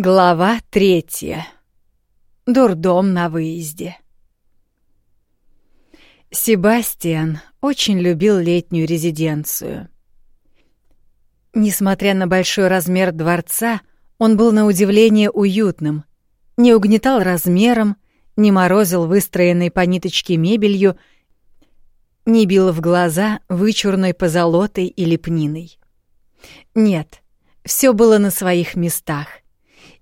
Глава третья. Дурдом на выезде. Себастьян очень любил летнюю резиденцию. Несмотря на большой размер дворца, он был на удивление уютным, не угнетал размером, не морозил выстроенной по ниточке мебелью, не бил в глаза вычурной позолотой и лепниной. Нет, все было на своих местах —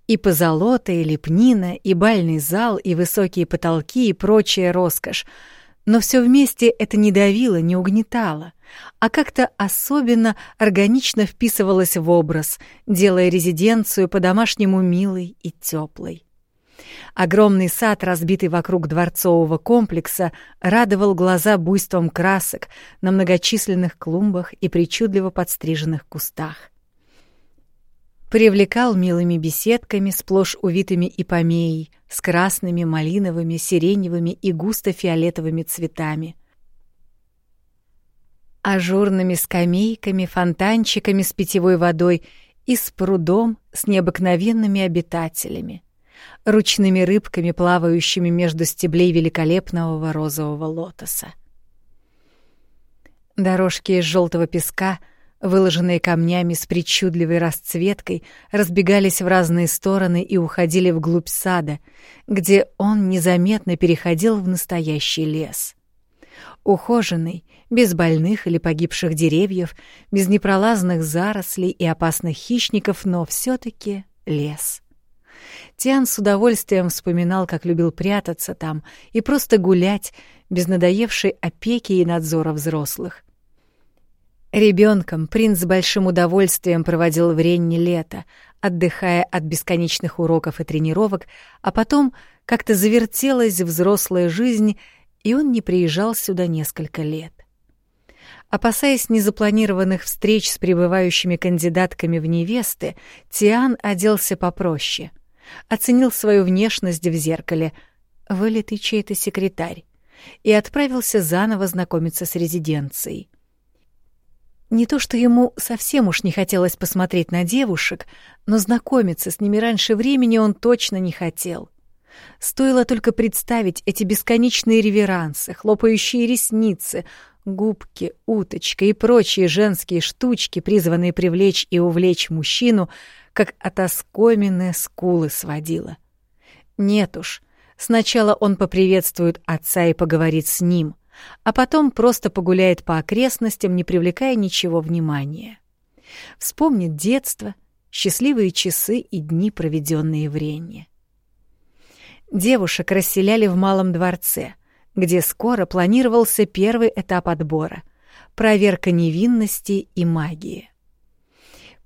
и позолота, и лепнина, и бальный зал, и высокие потолки, и прочая роскошь. Но все вместе это не давило, не угнетало, а как-то особенно органично вписывалось в образ, делая резиденцию по-домашнему милой и теплой. Огромный сад, разбитый вокруг дворцового комплекса, радовал глаза буйством красок на многочисленных клумбах и причудливо подстриженных кустах привлекал милыми беседками, сплошь увитыми ипомеей, с красными, малиновыми, сиреневыми и густо-фиолетовыми цветами. Ажурными скамейками, фонтанчиками с питьевой водой и с прудом с необыкновенными обитателями, ручными рыбками, плавающими между стеблей великолепного розового лотоса. Дорожки из желтого песка — выложенные камнями с причудливой расцветкой, разбегались в разные стороны и уходили вглубь сада, где он незаметно переходил в настоящий лес. Ухоженный, без больных или погибших деревьев, без непролазных зарослей и опасных хищников, но все таки лес. Тиан с удовольствием вспоминал, как любил прятаться там и просто гулять, без надоевшей опеки и надзора взрослых. Ребенком принц с большим удовольствием проводил в Ренне лето, отдыхая от бесконечных уроков и тренировок, а потом как-то завертелась взрослая жизнь, и он не приезжал сюда несколько лет. Опасаясь незапланированных встреч с прибывающими кандидатками в невесты, Тиан оделся попроще. Оценил свою внешность в зеркале. Вылитый чей-то секретарь. И отправился заново знакомиться с резиденцией. Не то, что ему совсем уж не хотелось посмотреть на девушек, но знакомиться с ними раньше времени он точно не хотел. Стоило только представить эти бесконечные реверансы, хлопающие ресницы, губки, уточка и прочие женские штучки, призванные привлечь и увлечь мужчину, как от оскомины скулы сводила. Нет уж, сначала он поприветствует отца и поговорит с ним — а потом просто погуляет по окрестностям, не привлекая ничего внимания. Вспомнит детство, счастливые часы и дни, проведенные в Ренне. Девушек расселяли в Малом дворце, где скоро планировался первый этап отбора — проверка невинности и магии.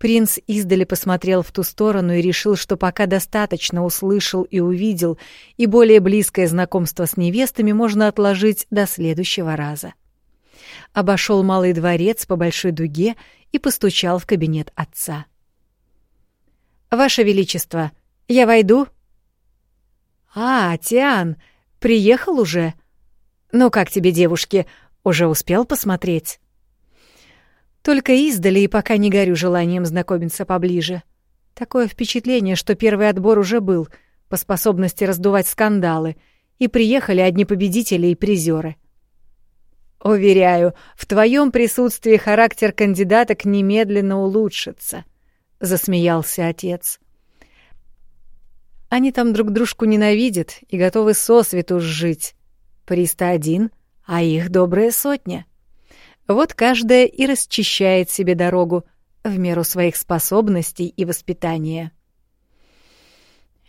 Принц издали посмотрел в ту сторону и решил, что пока достаточно услышал и увидел, и более близкое знакомство с невестами можно отложить до следующего раза. Обошел малый дворец по большой дуге и постучал в кабинет отца. «Ваше Величество, я войду?» «А, Тиан, приехал уже? Ну как тебе, девушки, уже успел посмотреть?» Только издали и пока не горю желанием знакомиться поближе. Такое впечатление, что первый отбор уже был по способности раздувать скандалы, и приехали одни победители и призеры. Уверяю, в твоем присутствии характер кандидаток немедленно улучшится, засмеялся отец. Они там друг дружку ненавидят и готовы сосвету жить. Приста один, а их добрая сотня. Вот каждая и расчищает себе дорогу в меру своих способностей и воспитания.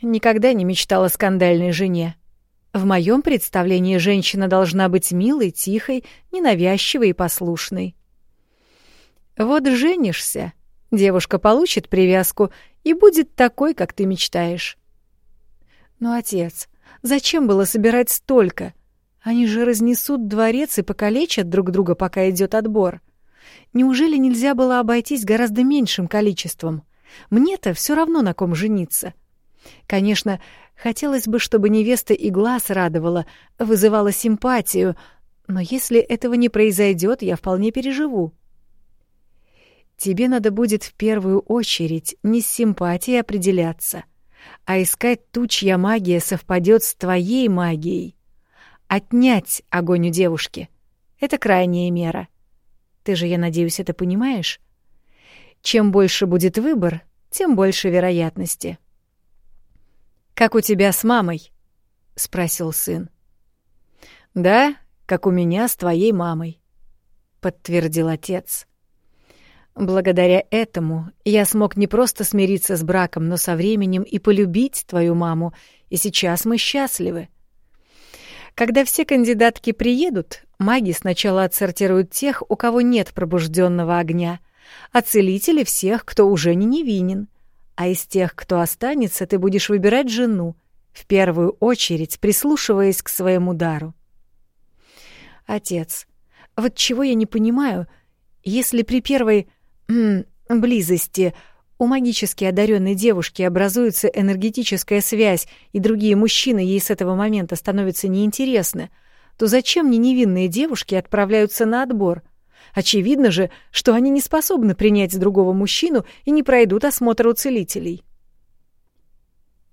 Никогда не мечтала о скандальной жене. В моем представлении женщина должна быть милой, тихой, ненавязчивой и послушной. Вот женишься, девушка получит привязку и будет такой, как ты мечтаешь. Но, отец, зачем было собирать столько? Они же разнесут дворец и покалечат друг друга, пока идет отбор. Неужели нельзя было обойтись гораздо меньшим количеством? Мне-то все равно на ком жениться. Конечно, хотелось бы, чтобы невеста и глаз радовала, вызывала симпатию, но если этого не произойдет, я вполне переживу. Тебе надо будет в первую очередь не с симпатией определяться, а искать ту, чья магия совпадет с твоей магией. Отнять огонь у девушки — это крайняя мера. Ты же, я надеюсь, это понимаешь? Чем больше будет выбор, тем больше вероятности. «Как у тебя с мамой?» — спросил сын. «Да, как у меня с твоей мамой», — подтвердил отец. «Благодаря этому я смог не просто смириться с браком, но со временем и полюбить твою маму, и сейчас мы счастливы. Когда все кандидатки приедут, маги сначала отсортируют тех, у кого нет пробужденного огня, а целители — всех, кто уже не невинен. А из тех, кто останется, ты будешь выбирать жену, в первую очередь прислушиваясь к своему дару. Отец, вот чего я не понимаю, если при первой м, близости у магически одаренной девушки образуется энергетическая связь, и другие мужчины ей с этого момента становятся неинтересны, то зачем мне невинные девушки отправляются на отбор? Очевидно же, что они не способны принять другого мужчину и не пройдут осмотр у целителей.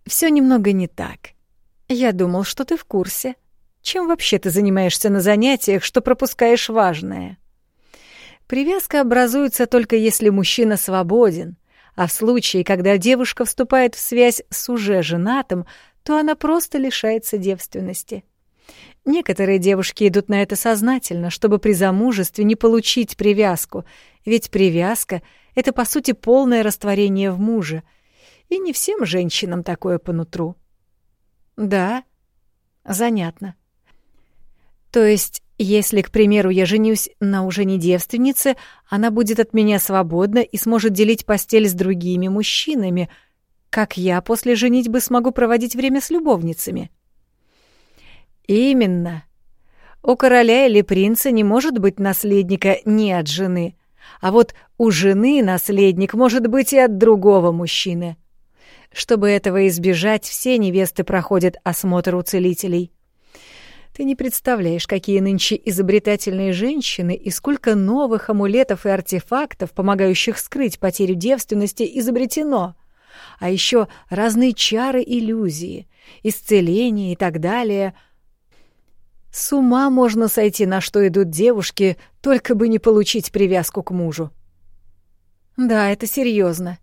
Все немного не так. Я думал, что ты в курсе. Чем вообще ты занимаешься на занятиях, что пропускаешь важное? Привязка образуется только если мужчина свободен — а в случае, когда девушка вступает в связь с уже женатым, то она просто лишается девственности. Некоторые девушки идут на это сознательно, чтобы при замужестве не получить привязку, ведь привязка — это, по сути, полное растворение в муже, и не всем женщинам такое по нутру. Да, занятно. То есть если, к примеру, я женюсь на уже не девственнице, она будет от меня свободна и сможет делить постель с другими мужчинами. Как я после женитьбы смогу проводить время с любовницами? Именно. У короля или принца не может быть наследника ни от жены, а вот у жены наследник может быть и от другого мужчины. Чтобы этого избежать, все невесты проходят осмотр у целителей — ты не представляешь, какие нынче изобретательные женщины и сколько новых амулетов и артефактов, помогающих скрыть потерю девственности, изобретено. А еще разные чары иллюзии, исцеления и так далее. С ума можно сойти, на что идут девушки, только бы не получить привязку к мужу. Да, это серьезно.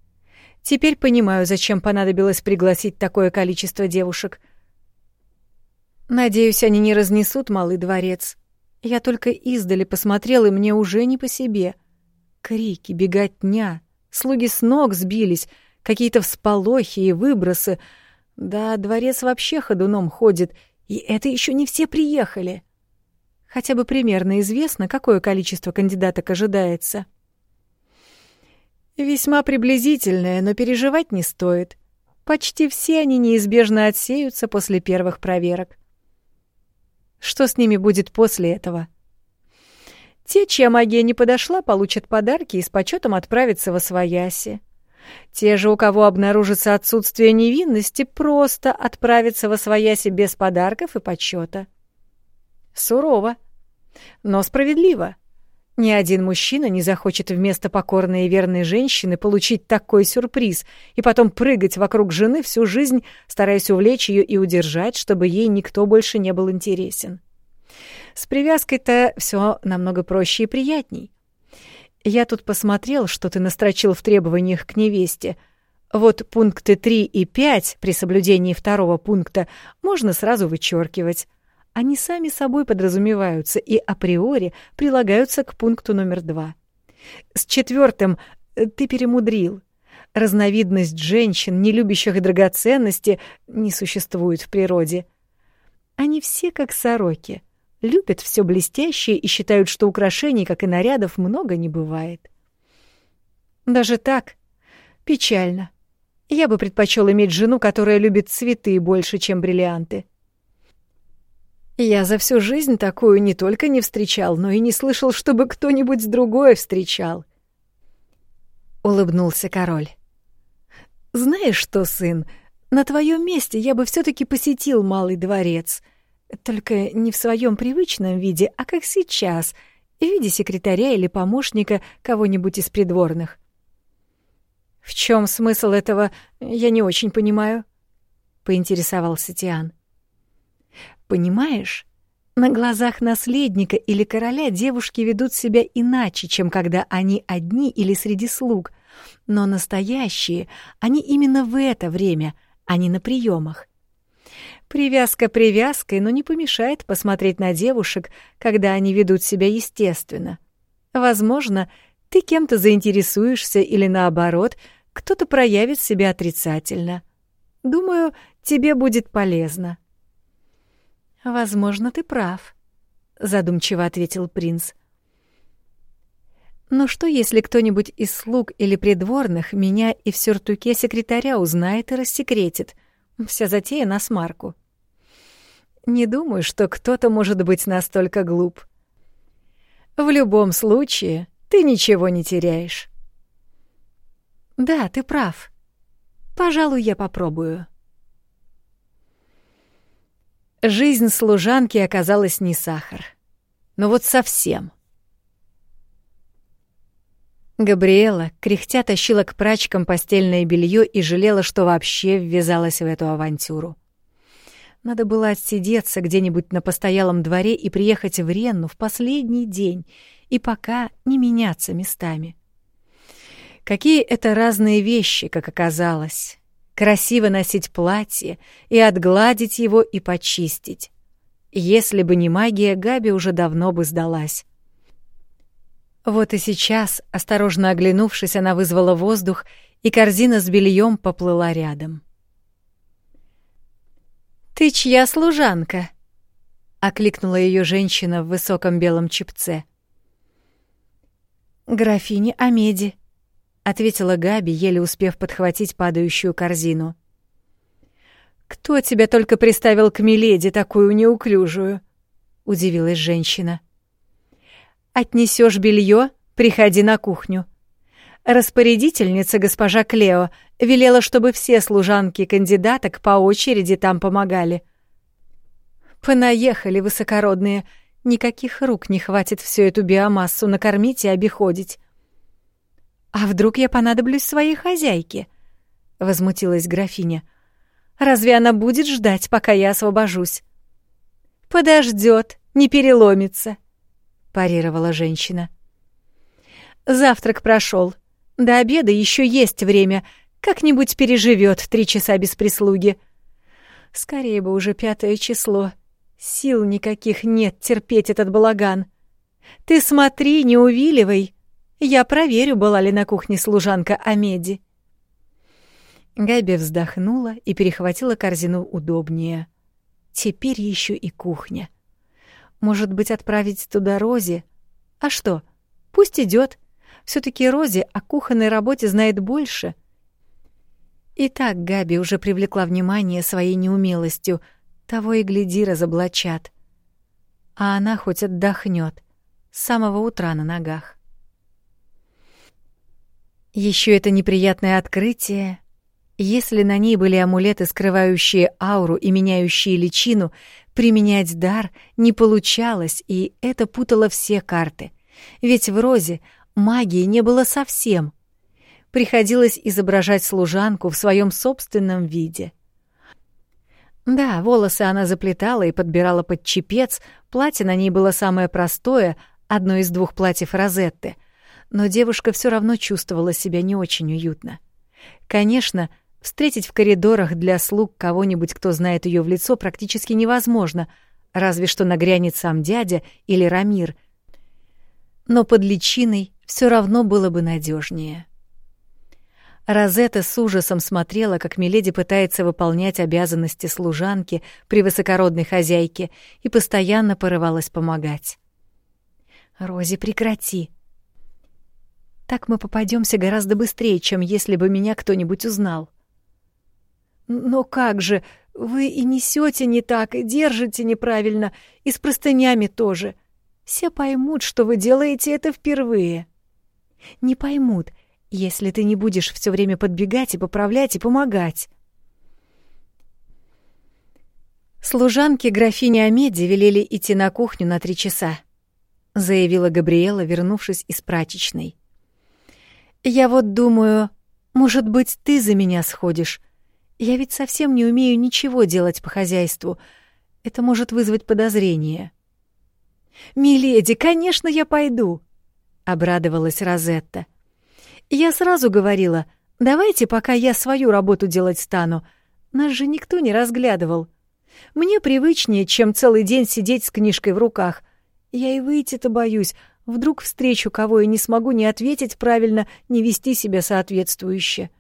Теперь понимаю, зачем понадобилось пригласить такое количество девушек — Надеюсь, они не разнесут малый дворец. Я только издали посмотрел, и мне уже не по себе. Крики, беготня, слуги с ног сбились, какие-то всполохи и выбросы. Да, дворец вообще ходуном ходит, и это еще не все приехали. Хотя бы примерно известно, какое количество кандидаток ожидается. Весьма приблизительное, но переживать не стоит. Почти все они неизбежно отсеются после первых проверок. Что с ними будет после этого? Те, чья магия не подошла, получат подарки и с почетом отправятся во свояси. Те же, у кого обнаружится отсутствие невинности, просто отправятся во свояси без подарков и почета. Сурово, но справедливо. Ни один мужчина не захочет вместо покорной и верной женщины получить такой сюрприз и потом прыгать вокруг жены всю жизнь, стараясь увлечь ее и удержать, чтобы ей никто больше не был интересен. С привязкой-то все намного проще и приятней. Я тут посмотрел, что ты настрочил в требованиях к невесте. Вот пункты 3 и 5 при соблюдении второго пункта можно сразу вычеркивать. Они сами собой подразумеваются и априори прилагаются к пункту номер два. С четвертым э, ты перемудрил. Разновидность женщин, не любящих драгоценности, не существует в природе. Они все как сороки, любят все блестящее и считают, что украшений, как и нарядов, много не бывает. Даже так? Печально. Я бы предпочел иметь жену, которая любит цветы больше, чем бриллианты. Я за всю жизнь такую не только не встречал, но и не слышал, чтобы кто-нибудь другой встречал. Улыбнулся король. Знаешь что, сын, на твоем месте я бы все-таки посетил малый дворец, только не в своем привычном виде, а как сейчас, в виде секретаря или помощника кого-нибудь из придворных. В чем смысл этого, я не очень понимаю. поинтересовался Тиан. Понимаешь, на глазах наследника или короля девушки ведут себя иначе, чем когда они одни или среди слуг, но настоящие они именно в это время, а не на приемах. Привязка привязкой, но не помешает посмотреть на девушек, когда они ведут себя естественно. Возможно, ты кем-то заинтересуешься или наоборот, кто-то проявит себя отрицательно. Думаю, тебе будет полезно. Возможно, ты прав, задумчиво ответил принц. Но что, если кто-нибудь из слуг или придворных меня и в сюртуке секретаря узнает и рассекретит? Вся затея на смарку. Не думаю, что кто-то может быть настолько глуп. В любом случае, ты ничего не теряешь. Да, ты прав. Пожалуй, я попробую. Жизнь служанки оказалась не сахар. Но вот совсем. Габриэла, кряхтя, тащила к прачкам постельное белье и жалела, что вообще ввязалась в эту авантюру. Надо было отсидеться где-нибудь на постоялом дворе и приехать в Ренну в последний день, и пока не меняться местами. Какие это разные вещи, как оказалось. Красиво носить платье и отгладить его и почистить. Если бы не магия, Габи уже давно бы сдалась. Вот и сейчас, осторожно оглянувшись, она вызвала воздух, и корзина с бельем поплыла рядом. «Ты чья служанка?» — окликнула ее женщина в высоком белом чепце. «Графиня Амеди», — ответила Габи, еле успев подхватить падающую корзину. «Кто тебя только приставил к Миледи такую неуклюжую?» — удивилась женщина. Отнесешь белье, приходи на кухню. Распорядительница госпожа Клео велела, чтобы все служанки кандидаток по очереди там помогали. Понаехали высокородные, никаких рук не хватит всю эту биомассу накормить и обиходить. А вдруг я понадоблюсь своей хозяйке? возмутилась графиня. Разве она будет ждать, пока я освобожусь? Подождет, не переломится парировала женщина. Завтрак прошел. До обеда еще есть время. Как-нибудь переживет три часа без прислуги. Скорее бы уже пятое число. Сил никаких нет терпеть этот балаган. Ты смотри, не увиливай. Я проверю, была ли на кухне служанка Амеди. Габи вздохнула и перехватила корзину удобнее. Теперь еще и кухня. Может быть, отправить туда Рози? А что? Пусть идет. все таки Рози о кухонной работе знает больше. И так Габи уже привлекла внимание своей неумелостью. Того и гляди, разоблачат. А она хоть отдохнет с самого утра на ногах. Еще это неприятное открытие если на ней были амулеты, скрывающие ауру и меняющие личину, применять дар не получалось, и это путало все карты. Ведь в Розе магии не было совсем. Приходилось изображать служанку в своем собственном виде. Да, волосы она заплетала и подбирала под чепец, платье на ней было самое простое, одно из двух платьев Розетты, но девушка все равно чувствовала себя не очень уютно. Конечно, Встретить в коридорах для слуг кого-нибудь, кто знает ее в лицо, практически невозможно, разве что нагрянет сам дядя или Рамир. Но под личиной все равно было бы надежнее. Розетта с ужасом смотрела, как Миледи пытается выполнять обязанности служанки при высокородной хозяйке и постоянно порывалась помогать. «Рози, прекрати!» Так мы попадемся гораздо быстрее, чем если бы меня кто-нибудь узнал. «Но как же? Вы и несете не так, и держите неправильно, и с простынями тоже. Все поймут, что вы делаете это впервые». «Не поймут, если ты не будешь все время подбегать и поправлять и помогать». Служанки графини Амеди велели идти на кухню на три часа, заявила Габриэла, вернувшись из прачечной. Я вот думаю, может быть, ты за меня сходишь. Я ведь совсем не умею ничего делать по хозяйству. Это может вызвать подозрение. «Миледи, конечно, я пойду!» — обрадовалась Розетта. «Я сразу говорила, давайте пока я свою работу делать стану. Нас же никто не разглядывал. Мне привычнее, чем целый день сидеть с книжкой в руках. Я и выйти-то боюсь. Вдруг встречу кого и не смогу ни ответить правильно, ни вести себя соответствующе.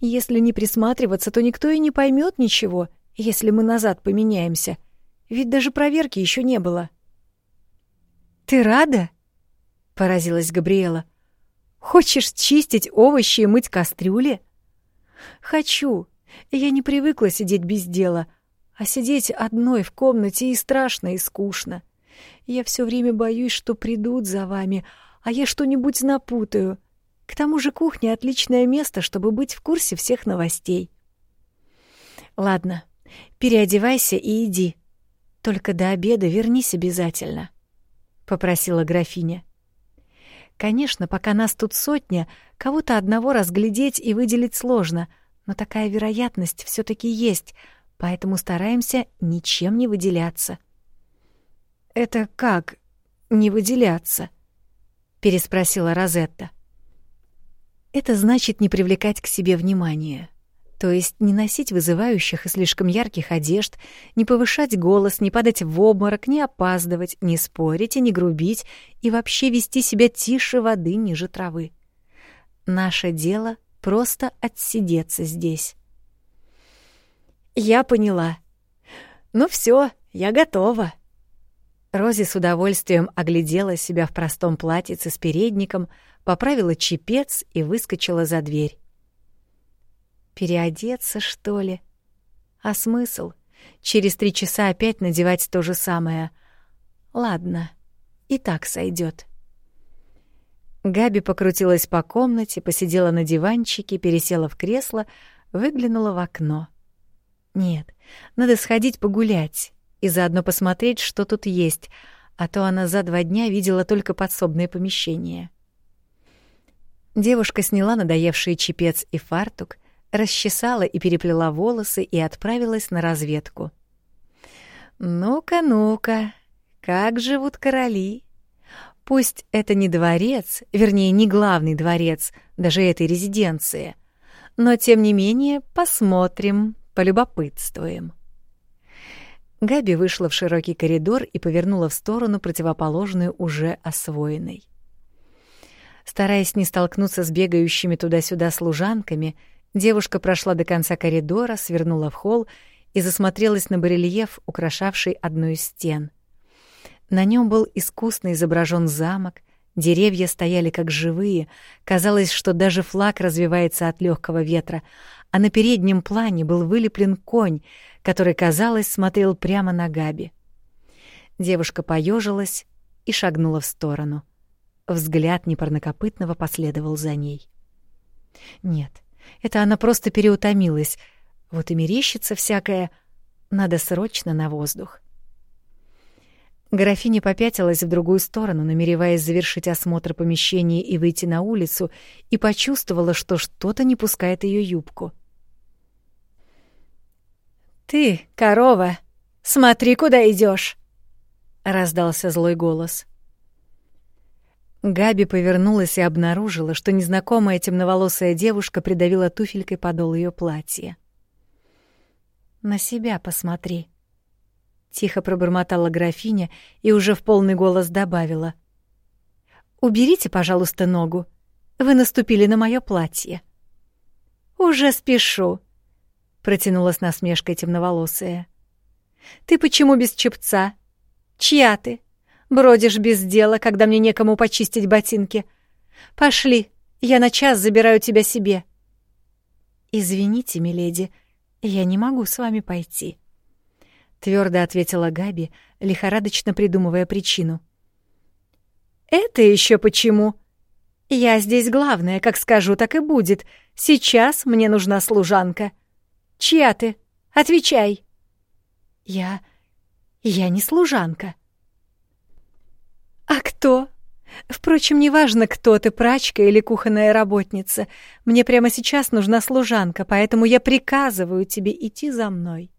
Если не присматриваться, то никто и не поймет ничего, если мы назад поменяемся. Ведь даже проверки еще не было. «Ты рада?» — поразилась Габриэла. «Хочешь чистить овощи и мыть кастрюли?» «Хочу. Я не привыкла сидеть без дела, а сидеть одной в комнате и страшно, и скучно. Я все время боюсь, что придут за вами, а я что-нибудь напутаю. К тому же кухня — отличное место, чтобы быть в курсе всех новостей. Ладно, переодевайся и иди. Только до обеда вернись обязательно, — попросила графиня. Конечно, пока нас тут сотня, кого-то одного разглядеть и выделить сложно, но такая вероятность все таки есть, поэтому стараемся ничем не выделяться. «Это как не выделяться?» — переспросила Розетта. Это значит не привлекать к себе внимания. То есть не носить вызывающих и слишком ярких одежд, не повышать голос, не падать в обморок, не опаздывать, не спорить и не грубить, и вообще вести себя тише воды ниже травы. Наше дело — просто отсидеться здесь. Я поняла. Ну все, я готова. Рози с удовольствием оглядела себя в простом платьице с передником — поправила чепец и выскочила за дверь. Переодеться, что ли? А смысл? Через три часа опять надевать то же самое. Ладно, и так сойдет. Габи покрутилась по комнате, посидела на диванчике, пересела в кресло, выглянула в окно. Нет, надо сходить погулять и заодно посмотреть, что тут есть, а то она за два дня видела только подсобное помещение. Девушка сняла надоевший чепец и фартук, расчесала и переплела волосы и отправилась на разведку. «Ну-ка, ну-ка, как живут короли?» Пусть это не дворец, вернее, не главный дворец даже этой резиденции, но тем не менее посмотрим, полюбопытствуем. Габи вышла в широкий коридор и повернула в сторону, противоположную уже освоенной. Стараясь не столкнуться с бегающими туда-сюда служанками, девушка прошла до конца коридора, свернула в холл и засмотрелась на барельеф, украшавший одну из стен. На нем был искусно изображен замок, деревья стояли как живые, казалось, что даже флаг развивается от легкого ветра, а на переднем плане был вылеплен конь, который, казалось, смотрел прямо на Габи. Девушка поежилась и шагнула в сторону. Взгляд непарнокопытного последовал за ней. Нет, это она просто переутомилась. Вот и мерещится всякое. Надо срочно на воздух. Графиня попятилась в другую сторону, намереваясь завершить осмотр помещения и выйти на улицу, и почувствовала, что что-то не пускает ее юбку. «Ты, корова, смотри, куда идешь! раздался злой голос. Габи повернулась и обнаружила, что незнакомая темноволосая девушка придавила туфелькой подол ее платья. «На себя посмотри», — тихо пробормотала графиня и уже в полный голос добавила. «Уберите, пожалуйста, ногу. Вы наступили на мое платье». «Уже спешу», — протянула с насмешкой темноволосая. «Ты почему без чепца? Чья ты?» Бродишь без дела, когда мне некому почистить ботинки. Пошли, я на час забираю тебя себе. Извините, миледи, я не могу с вами пойти. Твердо ответила Габи, лихорадочно придумывая причину. Это еще почему? Я здесь главная, как скажу, так и будет. Сейчас мне нужна служанка. Чья ты? Отвечай. Я... я не служанка. «А кто? Впрочем, неважно, кто ты, прачка или кухонная работница. Мне прямо сейчас нужна служанка, поэтому я приказываю тебе идти за мной.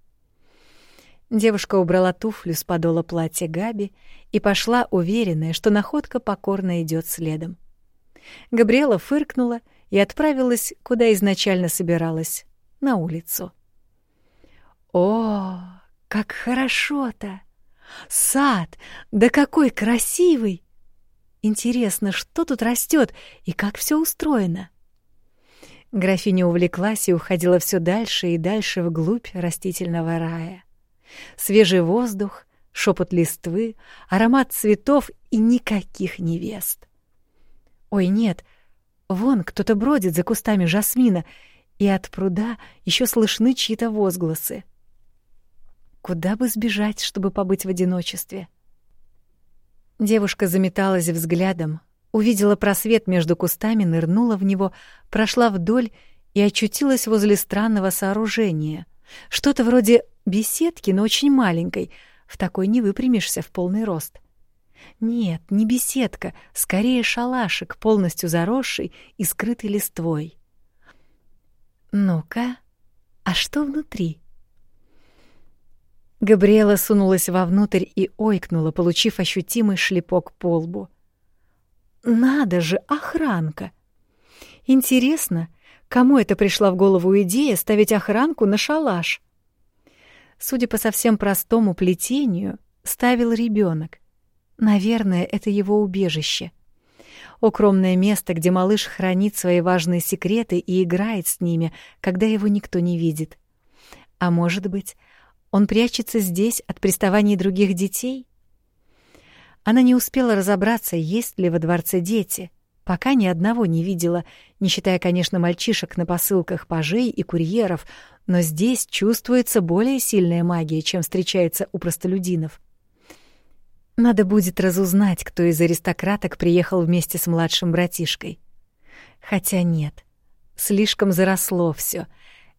Девушка убрала туфлю с подола платья Габи и пошла, уверенная, что находка покорно идет следом. Габриэла фыркнула и отправилась, куда изначально собиралась, на улицу. «О, как хорошо-то! Сад! Да какой красивый! Интересно, что тут растет и как все устроено?» Графиня увлеклась и уходила все дальше и дальше вглубь растительного рая. Свежий воздух, шепот листвы, аромат цветов и никаких невест. Ой, нет, вон кто-то бродит за кустами жасмина, и от пруда еще слышны чьи-то возгласы. Куда бы сбежать, чтобы побыть в одиночестве? Девушка заметалась взглядом, увидела просвет между кустами, нырнула в него, прошла вдоль и очутилась возле странного сооружения. Что-то вроде беседки, но очень маленькой. В такой не выпрямишься в полный рост. Нет, не беседка, скорее шалашик, полностью заросший и скрытый листвой. Ну-ка, а что внутри? Габриэла сунулась вовнутрь и ойкнула, получив ощутимый шлепок по лбу. Надо же, охранка! Интересно, кому это пришла в голову идея ставить охранку на шалаш? Судя по совсем простому плетению, ставил ребенок. Наверное, это его убежище. Укромное место, где малыш хранит свои важные секреты и играет с ними, когда его никто не видит. А может быть, он прячется здесь от приставаний других детей? Она не успела разобраться, есть ли во дворце дети, пока ни одного не видела, не считая, конечно, мальчишек на посылках пажей и курьеров, но здесь чувствуется более сильная магия, чем встречается у простолюдинов. Надо будет разузнать, кто из аристократок приехал вместе с младшим братишкой. Хотя нет, слишком заросло все.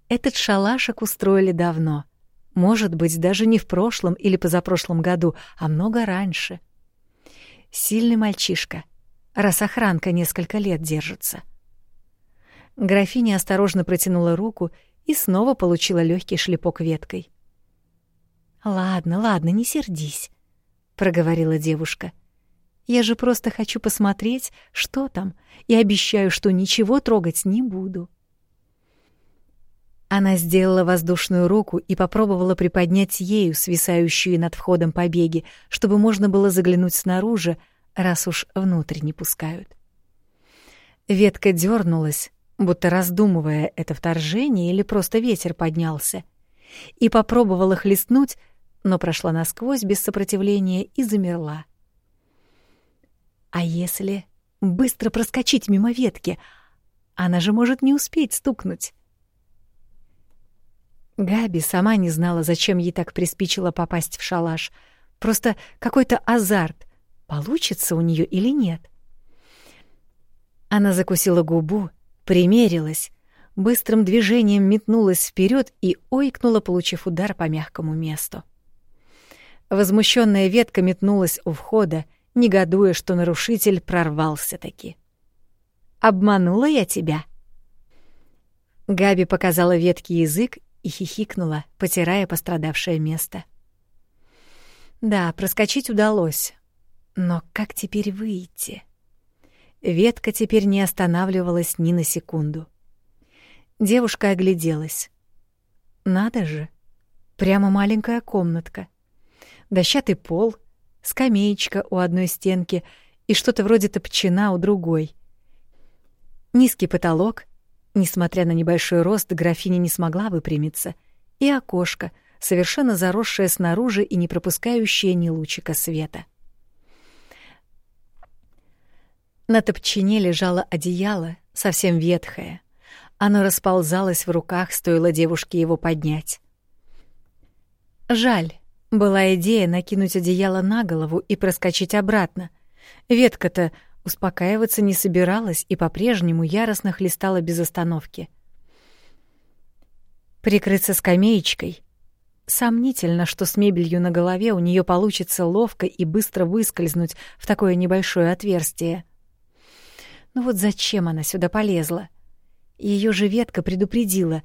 Этот шалашик устроили давно — может быть, даже не в прошлом или позапрошлом году, а много раньше. Сильный мальчишка, раз охранка несколько лет держится. Графиня осторожно протянула руку и снова получила легкий шлепок веткой. «Ладно, ладно, не сердись», — проговорила девушка. «Я же просто хочу посмотреть, что там, и обещаю, что ничего трогать не буду». Она сделала воздушную руку и попробовала приподнять ею свисающие над входом побеги, чтобы можно было заглянуть снаружи, раз уж внутрь не пускают. Ветка дернулась, будто раздумывая, это вторжение или просто ветер поднялся, и попробовала хлестнуть, но прошла насквозь без сопротивления и замерла. А если быстро проскочить мимо ветки? Она же может не успеть стукнуть. Габи сама не знала, зачем ей так приспичило попасть в шалаш. Просто какой-то азарт. Получится у нее или нет? Она закусила губу, примерилась, быстрым движением метнулась вперед и ойкнула, получив удар по мягкому месту. Возмущенная ветка метнулась у входа, негодуя, что нарушитель прорвался таки. «Обманула я тебя?» Габи показала ветке язык и хихикнула, потирая пострадавшее место. Да, проскочить удалось. Но как теперь выйти? Ветка теперь не останавливалась ни на секунду. Девушка огляделась. Надо же, прямо маленькая комнатка. Дощатый пол, скамеечка у одной стенки и что-то вроде топчина у другой. Низкий потолок, Несмотря на небольшой рост, графиня не смогла выпрямиться. И окошко, совершенно заросшее снаружи и не пропускающее ни лучика света. На топчине лежало одеяло, совсем ветхое. Оно расползалось в руках, стоило девушке его поднять. Жаль, была идея накинуть одеяло на голову и проскочить обратно. Ветка-то Успокаиваться не собиралась и по-прежнему яростно хлестала без остановки. Прикрыться скамеечкой. Сомнительно, что с мебелью на голове у нее получится ловко и быстро выскользнуть в такое небольшое отверстие. Ну вот зачем она сюда полезла? Ее же ветка предупредила.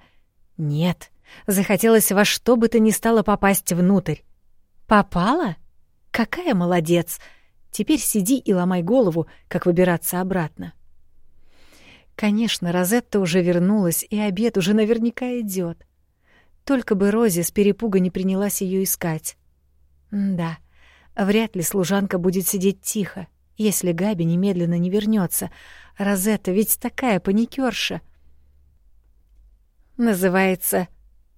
Нет, захотелось во что бы то ни стало попасть внутрь. Попала? Какая молодец! Теперь сиди и ломай голову, как выбираться обратно. Конечно, Розетта уже вернулась, и обед уже наверняка идет. Только бы Рози с перепуга не принялась ее искать. М да, вряд ли служанка будет сидеть тихо, если Габи немедленно не вернется. Розетта ведь такая паникерша. Называется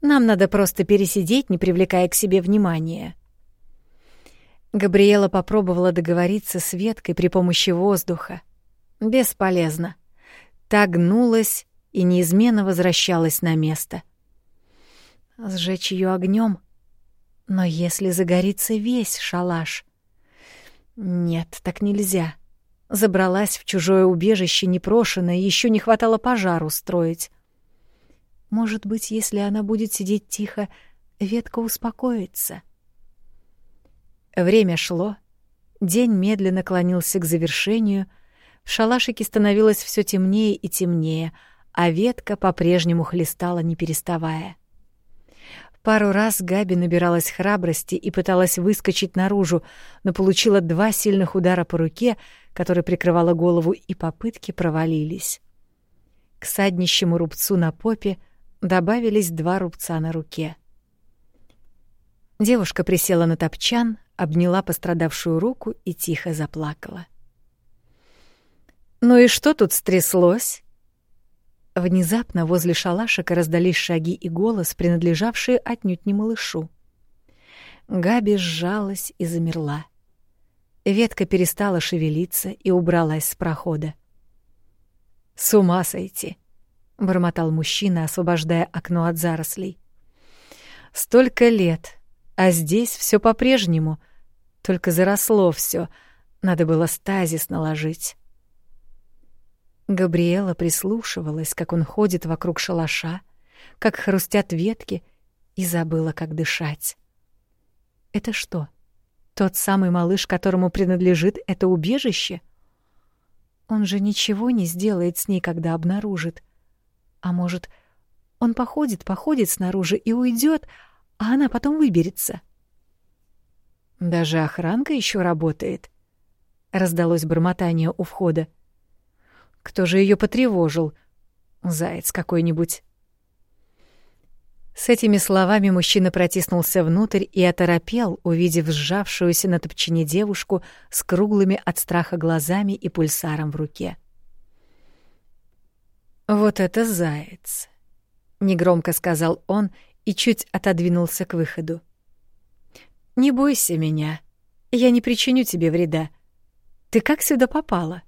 «Нам надо просто пересидеть, не привлекая к себе внимания». Габриэла попробовала договориться с веткой при помощи воздуха. Бесполезно. Та гнулась и неизменно возвращалась на место. Сжечь ее огнем? Но если загорится весь шалаш? Нет, так нельзя. Забралась в чужое убежище непрошенное, еще не хватало пожар устроить. Может быть, если она будет сидеть тихо, ветка успокоится. Время шло, день медленно клонился к завершению, в шалашике становилось все темнее и темнее, а ветка по-прежнему хлестала, не переставая. Пару раз Габи набиралась храбрости и пыталась выскочить наружу, но получила два сильных удара по руке, которая прикрывала голову, и попытки провалились. К саднищему рубцу на попе добавились два рубца на руке. Девушка присела на топчан, обняла пострадавшую руку и тихо заплакала. «Ну и что тут стряслось?» Внезапно возле шалашика раздались шаги и голос, принадлежавшие отнюдь не малышу. Габи сжалась и замерла. Ветка перестала шевелиться и убралась с прохода. «С ума сойти!» — бормотал мужчина, освобождая окно от зарослей. «Столько лет, а здесь все по-прежнему, только заросло все, надо было стазис наложить». Габриэла прислушивалась, как он ходит вокруг шалаша, как хрустят ветки, и забыла, как дышать. Это что, тот самый малыш, которому принадлежит это убежище? Он же ничего не сделает с ней, когда обнаружит. А может, он походит, походит снаружи и уйдет, а она потом выберется. Даже охранка еще работает. Раздалось бормотание у входа. Кто же ее потревожил? Заяц какой-нибудь. С этими словами мужчина протиснулся внутрь и оторопел, увидев сжавшуюся на топчине девушку с круглыми от страха глазами и пульсаром в руке. «Вот это заяц!» — негромко сказал он и чуть отодвинулся к выходу. «Не бойся меня. Я не причиню тебе вреда. Ты как сюда попала?»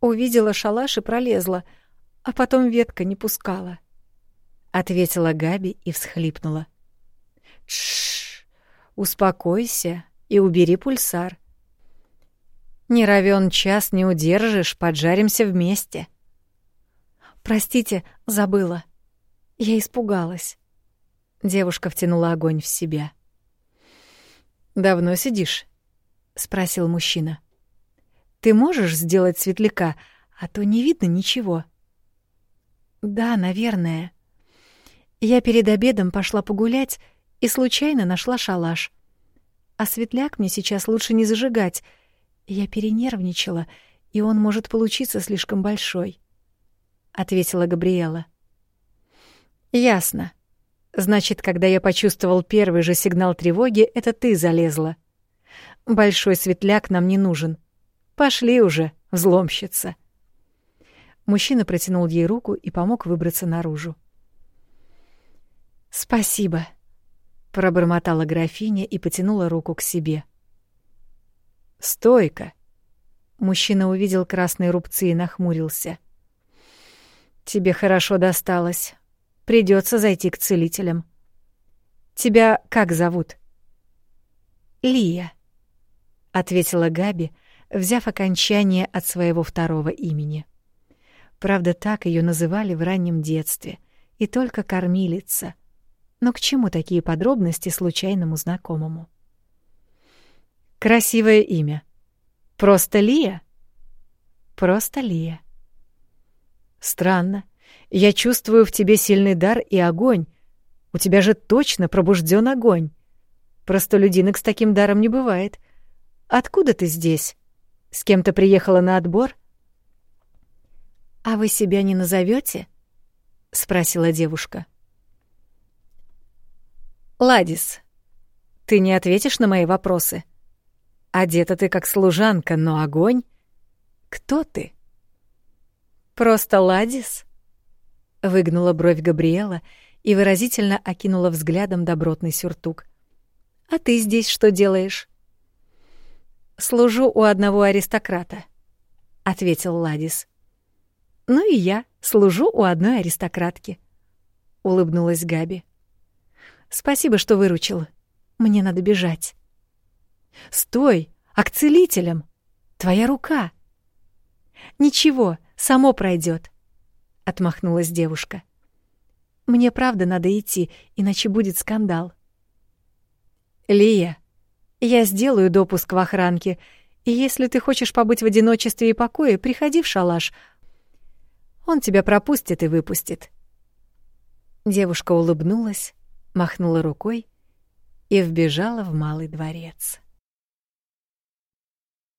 Увидела шалаш и пролезла, а потом ветка не пускала. Ответила Габи и всхлипнула. Тш, успокойся и убери пульсар. Не равен час не удержишь, поджаримся вместе. Простите, забыла. Я испугалась. Девушка втянула огонь в себя. «Давно сидишь?» — спросил мужчина. Ты можешь сделать светляка, а то не видно ничего. Да, наверное. Я перед обедом пошла погулять и случайно нашла шалаш. А светляк мне сейчас лучше не зажигать. Я перенервничала, и он может получиться слишком большой, ответила Габриэла. Ясно. Значит, когда я почувствовал первый же сигнал тревоги, это ты залезла. Большой светляк нам не нужен. Пошли уже, взломщица. Мужчина протянул ей руку и помог выбраться наружу. Спасибо, пробормотала графиня и потянула руку к себе. Стойка. Мужчина увидел красные рубцы и нахмурился. Тебе хорошо досталось. Придется зайти к целителям. Тебя как зовут? Лия, ответила Габи, взяв окончание от своего второго имени. Правда, так ее называли в раннем детстве, и только кормилица. Но к чему такие подробности случайному знакомому? Красивое имя. Просто Лия? Просто Лия. Странно. Я чувствую в тебе сильный дар и огонь. У тебя же точно пробужден огонь. Простолюдинок с таким даром не бывает. Откуда ты здесь? С кем-то приехала на отбор? А вы себя не назовете? спросила девушка. Ладис, ты не ответишь на мои вопросы. Одета ты как служанка, но огонь. Кто ты? Просто Ладис? Выгнула бровь Габриэла и выразительно окинула взглядом добротный сюртук. А ты здесь что делаешь? Служу у одного аристократа, ответил Ладис. Ну и я служу у одной аристократки, улыбнулась Габи. Спасибо, что выручил. Мне надо бежать. Стой, а к целителям? Твоя рука. Ничего, само пройдет, отмахнулась девушка. Мне правда надо идти, иначе будет скандал. Лия, я сделаю допуск в охранке, и если ты хочешь побыть в одиночестве и покое, приходи в шалаш. Он тебя пропустит и выпустит. Девушка улыбнулась, махнула рукой и вбежала в малый дворец.